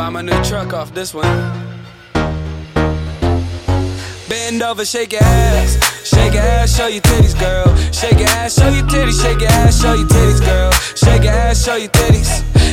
buy my new truck off this one. Bend over, shake your ass. Shake your ass, show your titties, girl. Shake your ass, show your titties. Shake your ass, show your titties, girl. Shake your ass, show your titties.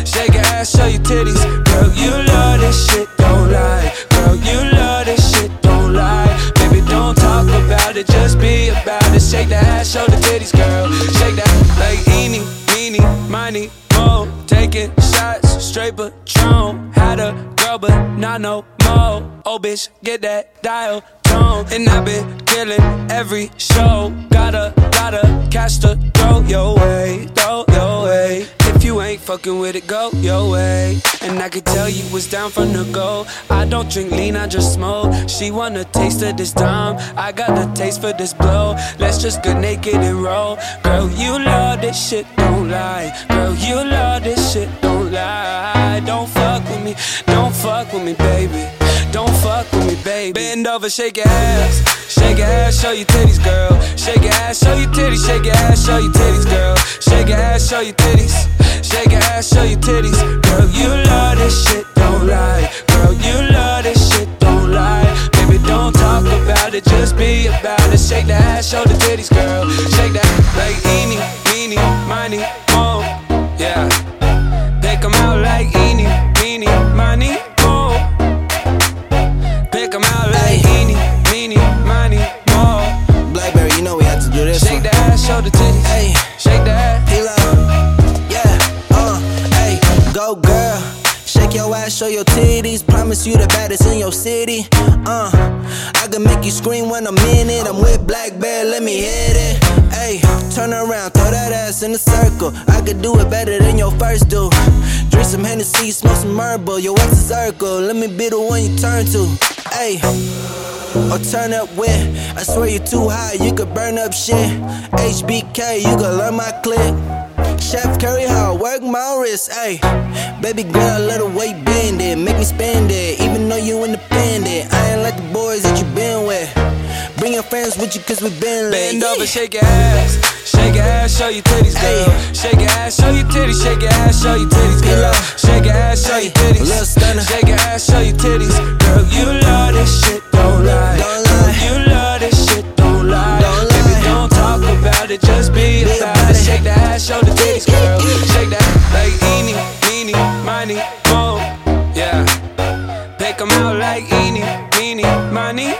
Shake your ass, show your titties. Girl, you love this shit, don't lie. Girl, you love this shit, don't lie. Baby, don't talk about it, just be about it. Shake that ass, show the titties, girl. Shake that like eeny, meeny, miny, mo. Taking shots, straight Patron. Had a girl, but not no more. Oh, bitch, get that dial tone. And I've been killing every show. Gotta, gotta catch the throw your way, throw your way. If you ain't fucking with it, go your way. And I could tell you was down from the go. I don't drink lean, I just smoke. She wanna taste of this time. I got the taste for this blow. Let's just get naked and roll. Girl, you love this shit, don't lie. Girl, you love this shit, fuck with me, baby. Don't fuck with me, baby. Bend over, shake your ass. Shake your ass, show your titties, girl. Shake your ass, show your titties. Shake your ass, show your titties, girl. Shake your ass, show your titties. Shake your ass, show your titties. Girl, you love this shit, don't lie. Girl, you love this shit, don't lie. Baby, don't talk about it, just be about it. Shake that ass, show the titties, girl. Show the titties. Hey. Shake that. Hilo. Yeah, uh, hey, go girl. Shake your ass, show your titties. Promise you the baddest in your city. Uh, I can make you scream when I'm in it. I'm with Black Bear, let me hit it. Hey, turn around, throw that ass in a circle. I could do it better than your first do. Drink some Hennessy, smoke some Marlboro. Your what's a circle? Let me be the one you turn to. Hey. Or turn up with. I swear you're too high, you could burn up shit. HBK, you could learn my clip. Chef Curry, how I work my wrist, ayy. Baby girl, let the weight bend it, make me spend it. Even though you independent, I ain't like the boys that you been with. Bring your friends with you, cause we been lit. Bend over, shake your ass. Shake your ass, show your titties, girl. Shake your ass, show your titties. Shake your ass, show your titties, girl. Shake your ass, show your titties. Little stunner. Shake your ass, show your titties. Girl, Shake that ass, show the titties, girl. Shake that like eeny, meeny, miny, mo. Yeah. Pick 'em out like eeny, meeny, miny,